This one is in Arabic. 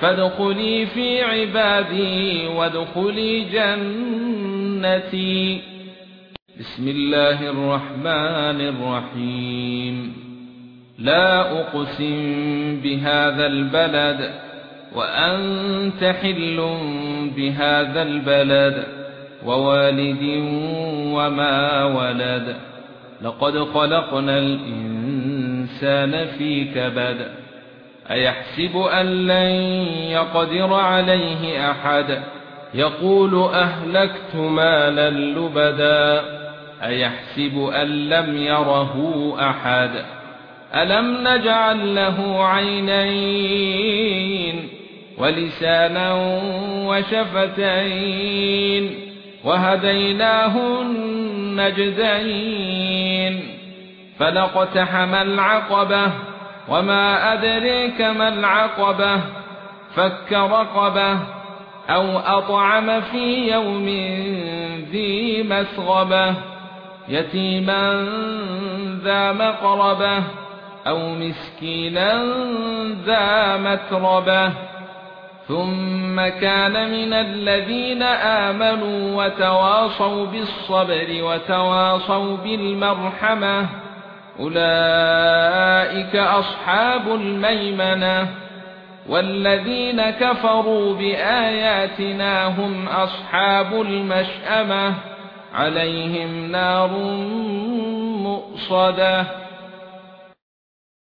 فادخلي في عبادي وادخلي جنتي. بسم الله الرحمن الرحيم. لا أقسم بهذا البلد وأنت حل بهذا البلد ووالد وما ولد. لقد خلقنا الإنسان في كبد أيحسب أن لن يقدر عليه أحد؟ يقول أهلكت مالا لبدا. أيحسب أن لم يره أحد؟ ألم نجعل له عينين ولسانا وشفتين وهديناه النجدين فلقتحم العقبة وما ادريك ما العقبه فك رقبه أو اطعم في يوم ذي مسغبه يتيما ذا مقربه أو مسكينا ذا متربه ثم كان من الذين امنوا وتواصوا بالصبر وتواصوا بالمرحمه اولئك أصحاب الميمنة والذين كفروا بآياتنا هم أصحاب المشأمة عليهم نار مؤصدة